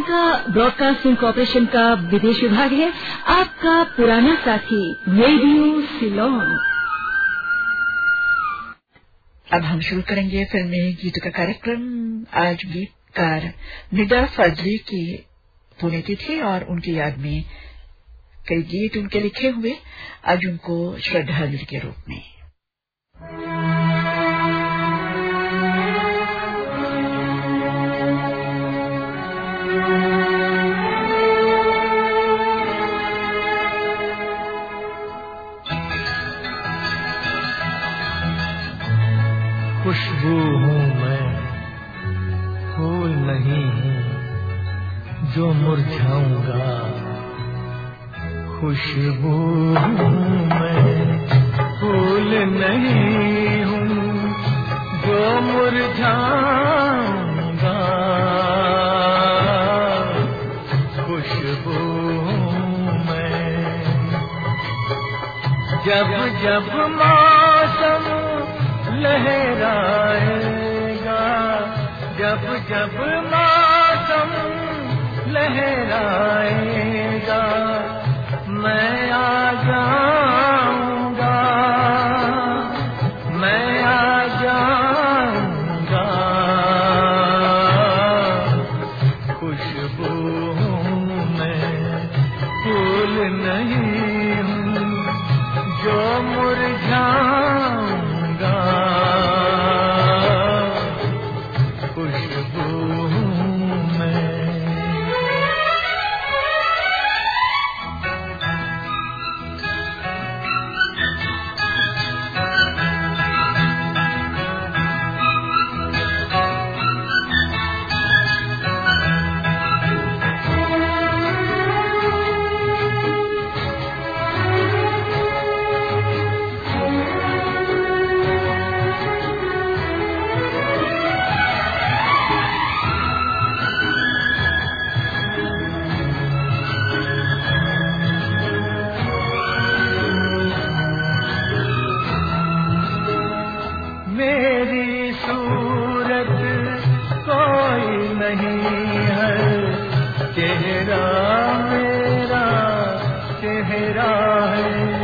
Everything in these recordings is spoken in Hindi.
श्रीलंका ब्रॉडकास्टिंग कॉरपोरेशन का विदेश विभाग है। आपका पुराना साथी, रेडियो सिलोन। अब हम शुरू करेंगे फिल्मी गीत का कार्यक्रम। आज गीतकार निदा फजली की पुण्यतिथि और उनकी याद में कई गीत उनके लिखे हुए। आज उनको श्रद्धांजलि के रूप में। खुशबू हूँ मैं, फूल नहीं हूँ जो मुरझाऊँगा। खुशबू हूँ मैं, फूल नहीं हूँ जो मुरझाऊँगा। खुशबू हूँ मैं, जब जब मौसम लहराएगा। जब जब मौसम लहराएगा, मैं आ जाऊँगा। मैं आ जाऊँगा। खुशबू मैं फूल नहीं हूँ, जो मुरझाऊँगा खुशबू नहीं है। चेहरा मेरा, चेहरा है।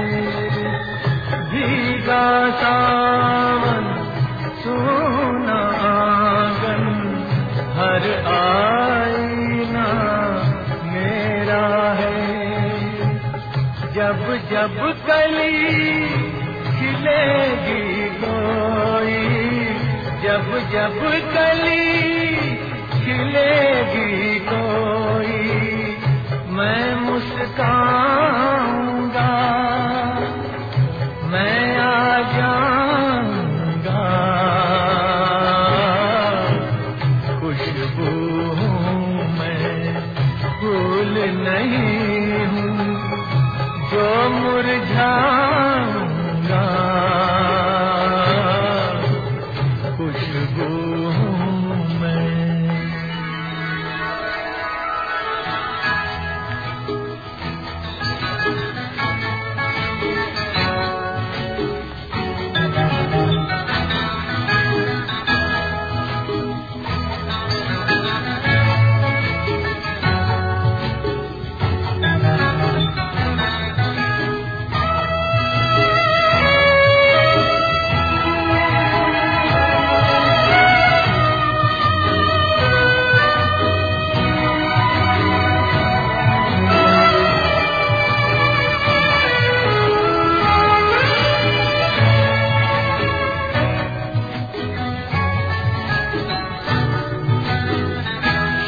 भीगा सावन, सोना आँगन। हर आईना मेरा है। जब जब कली खिलेगी कोई, जब जब कली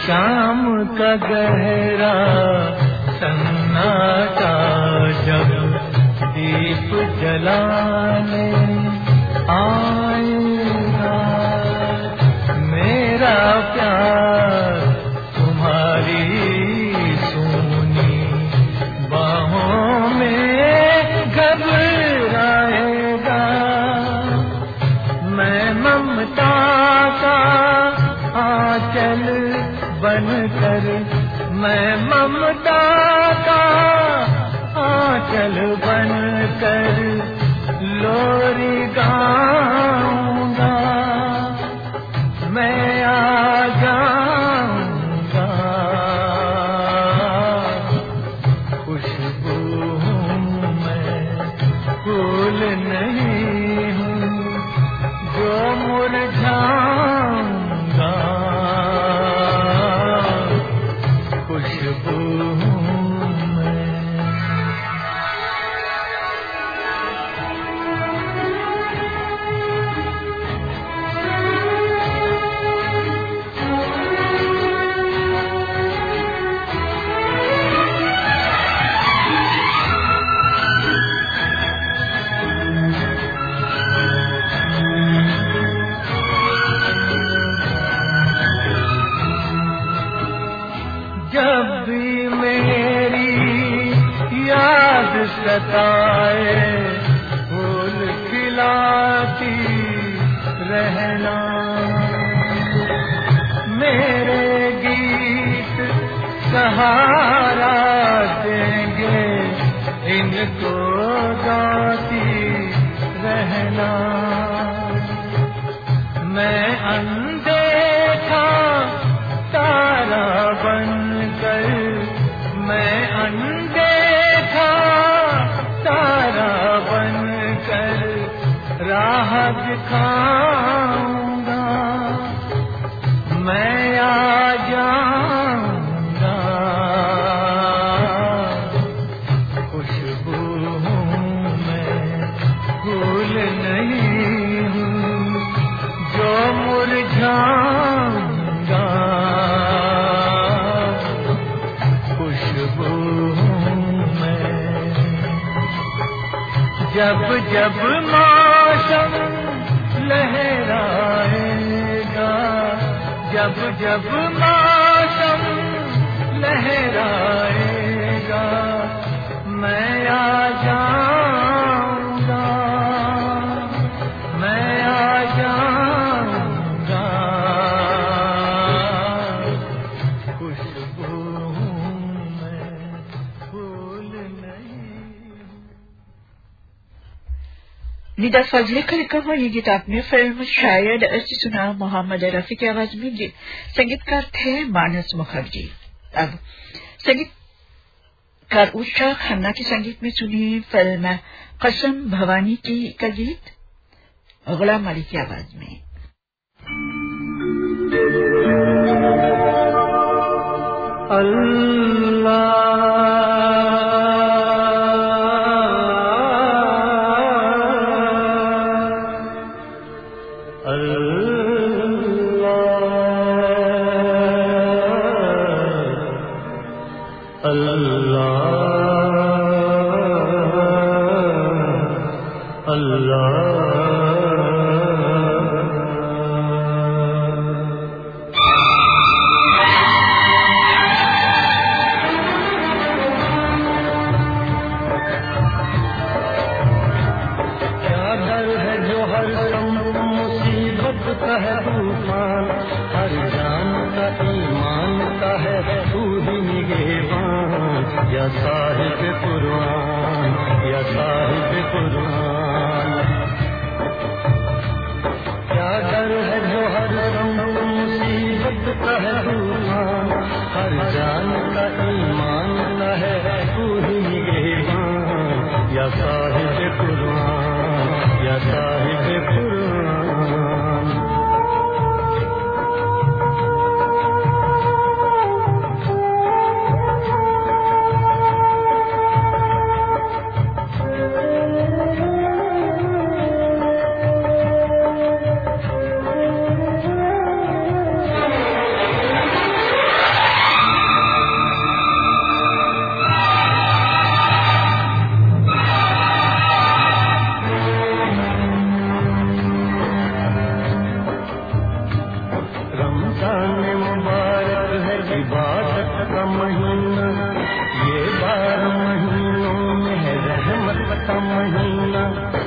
शाम का गहरा सन्नाटा जब दीप जलाने आएगा मेरा प्यार सहारा देंगे इनको गाती रहना। मैं जब जब मातम लहरा हमीदा फजले का लिखा हुआ ये गीत आपने फ़िल्म शायद अर्ज़ सुना, मोहम्मद रफी की आवाज़ में संगीतकार थे मानस मुखर्जी। अब संगीतकार उषा खन्ना के संगीत में सुनी फ़िल्म कसम भवानी की का गीत, गुलाम अली की आवाज़ में। अल्लाह का है तूफ़ान हर जान का ईमान का है, तू ही निगेबान या साहिब कुरान या साहिब love.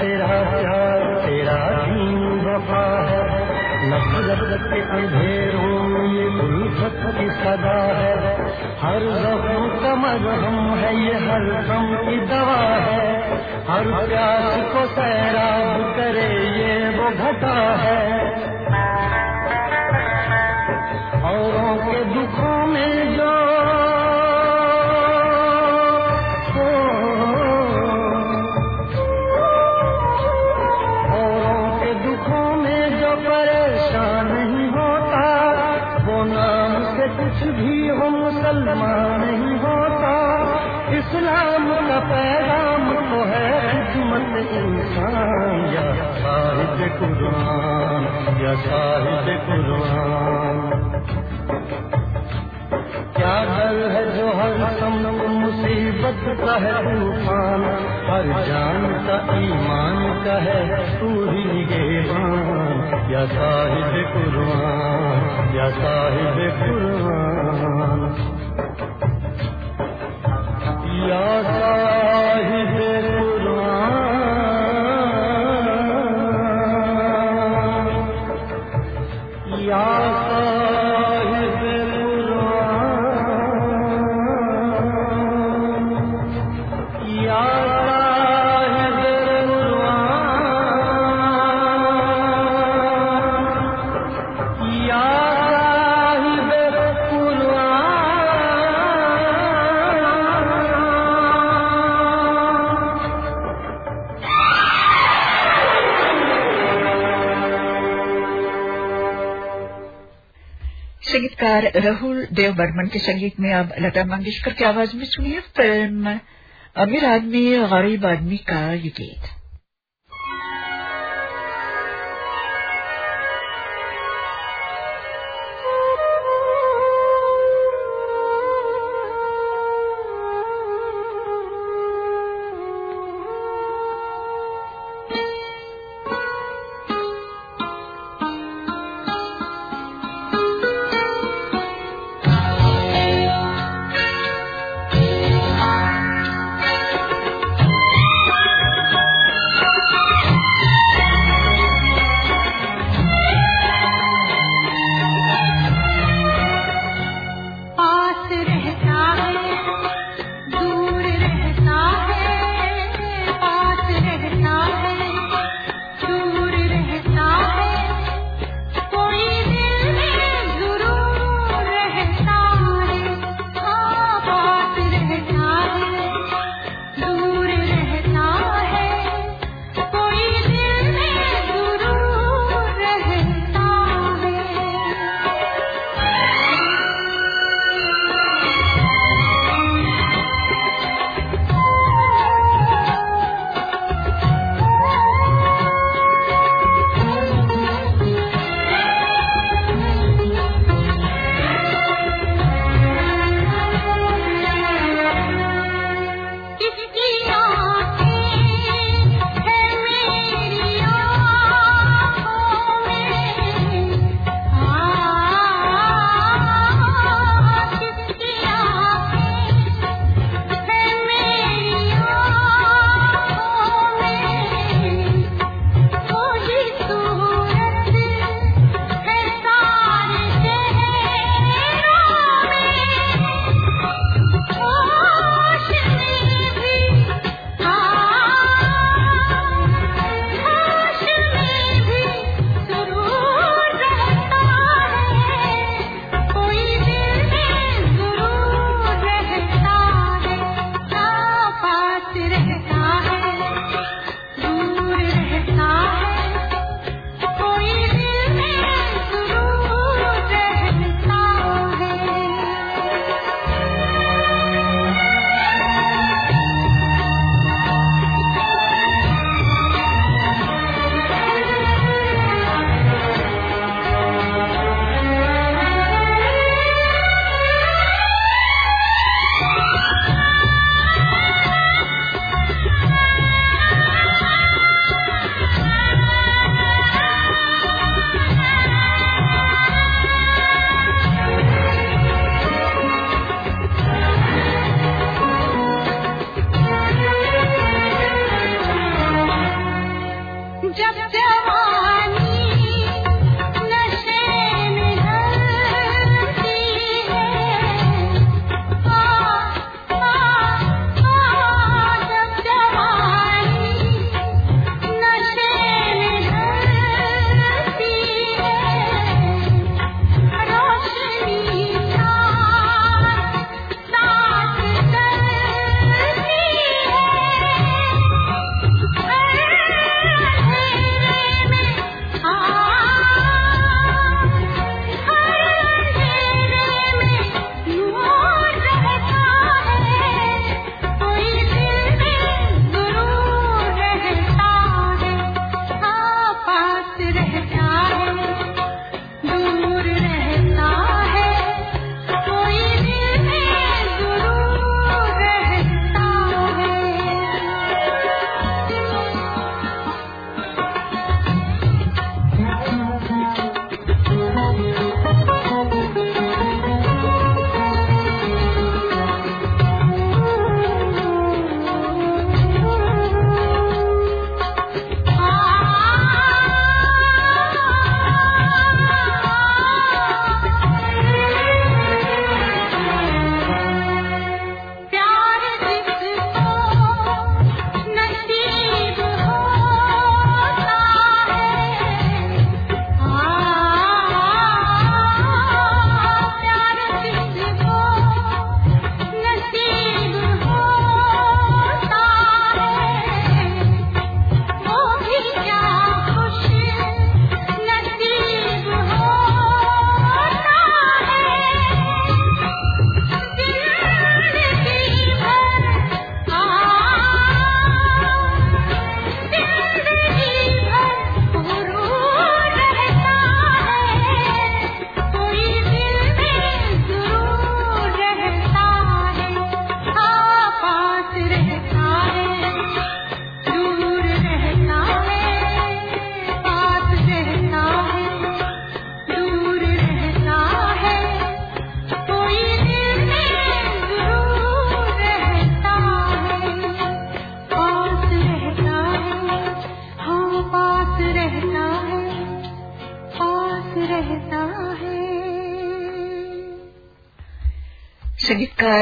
तेरा प्यार, तेरा दीन वफा है। नफरत के अंधेरों ये उल्फत की सदा है। हर जख्म का मरहम है, ये हर गम की दवा है। हर प्यास को सैराब करे, ये वो घटा है। कुरान या साहिब कुरान क्या डर है जो हर सम मुसीबत का है तूफ़ान, हर जान का ईमान का है तू ही गेवान या साहिब कुरान या साहिब कुरान या संगीतकार राहुल देव बर्मन के संगीत में अब लता मंगेशकर की आवाज़ में सुनिए फ़िल्म अमीर आदमी, गरीब आदमी का ये गीत।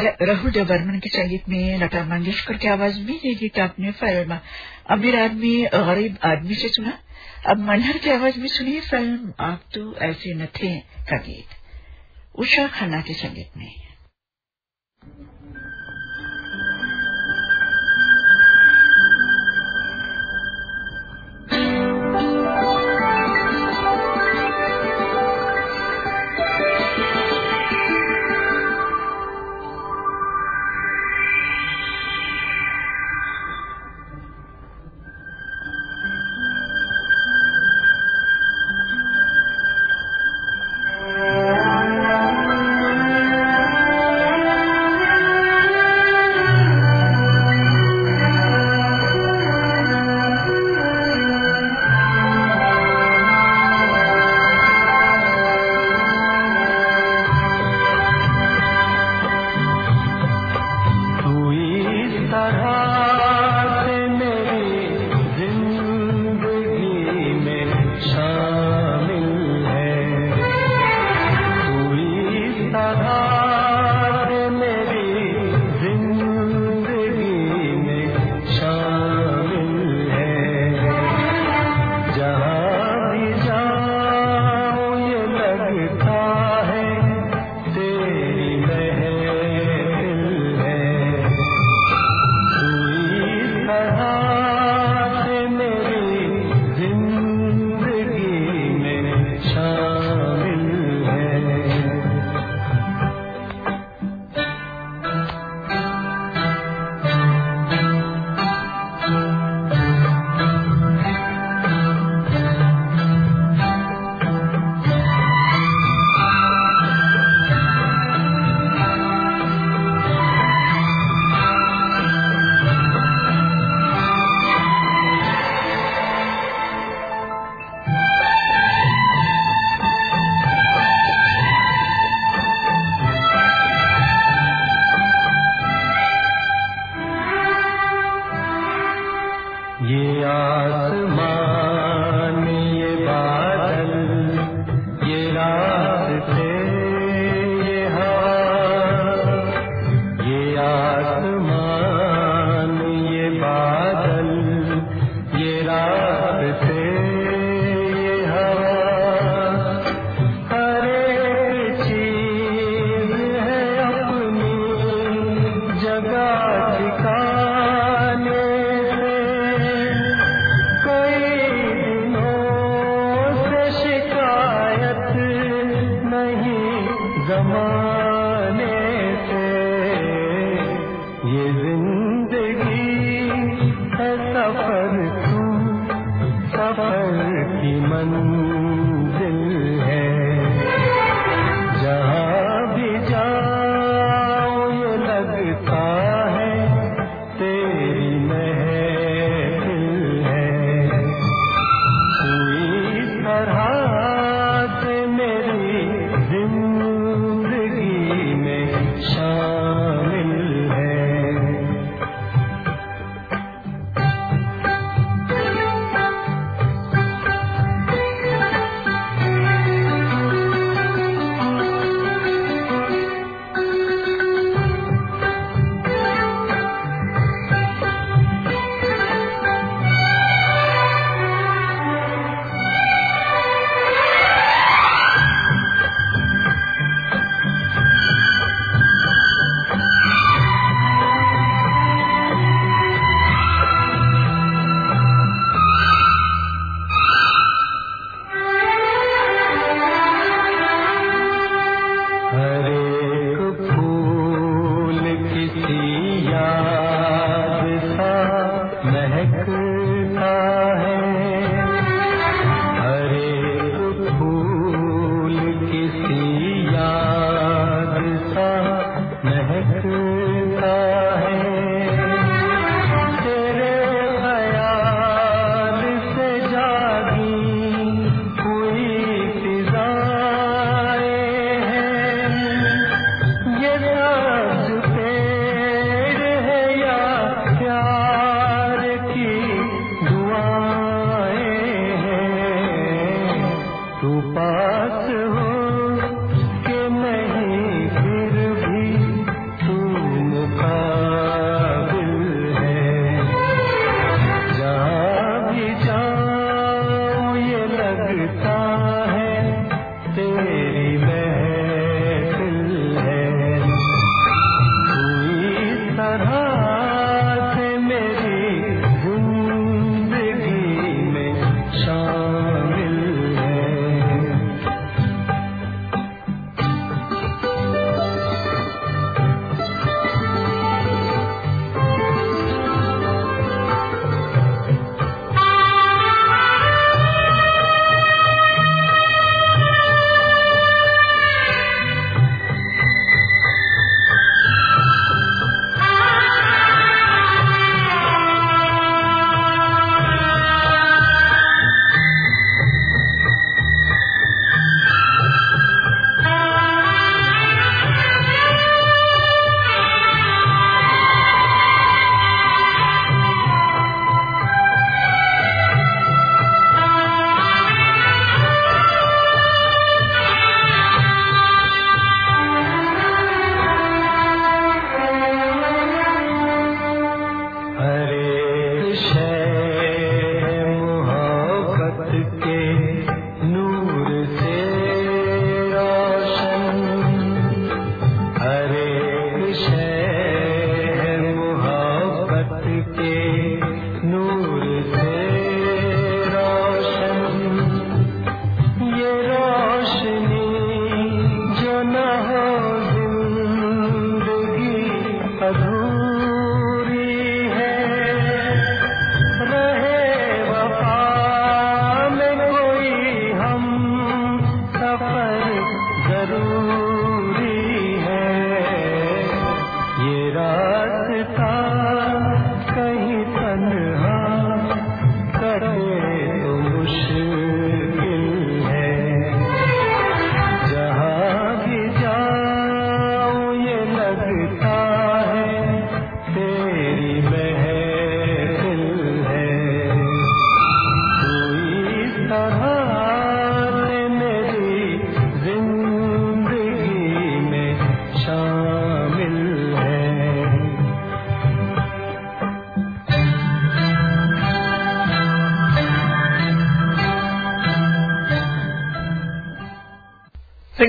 संगीतकार राहुल देवर्मन के संगीत में लता मंगेशकर की आवाज़ में ये गीत आपने फ़िल्म। अमीर आदमी, गरीब आदमी से सुना। अब मनहर की आवाज़ में सुनिए फ़िल्म। आप तो ऐसे न थे का गीत। उषा खन्ना के संगीत में। ಗಮಾ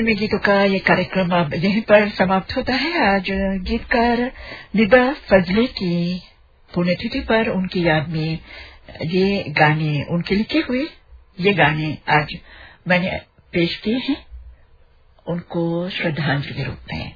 फिल्मी गीतों का ये कार्यक्रम अब यहीं पर समाप्त होता है। आज गीतकार निदा फजले की पुण्यतिथि पर उनकी याद में ये गाने, उनके लिखे हुए ये गाने आज मैंने पेश किए हैं। उनको श्रद्धांजलि रूप में।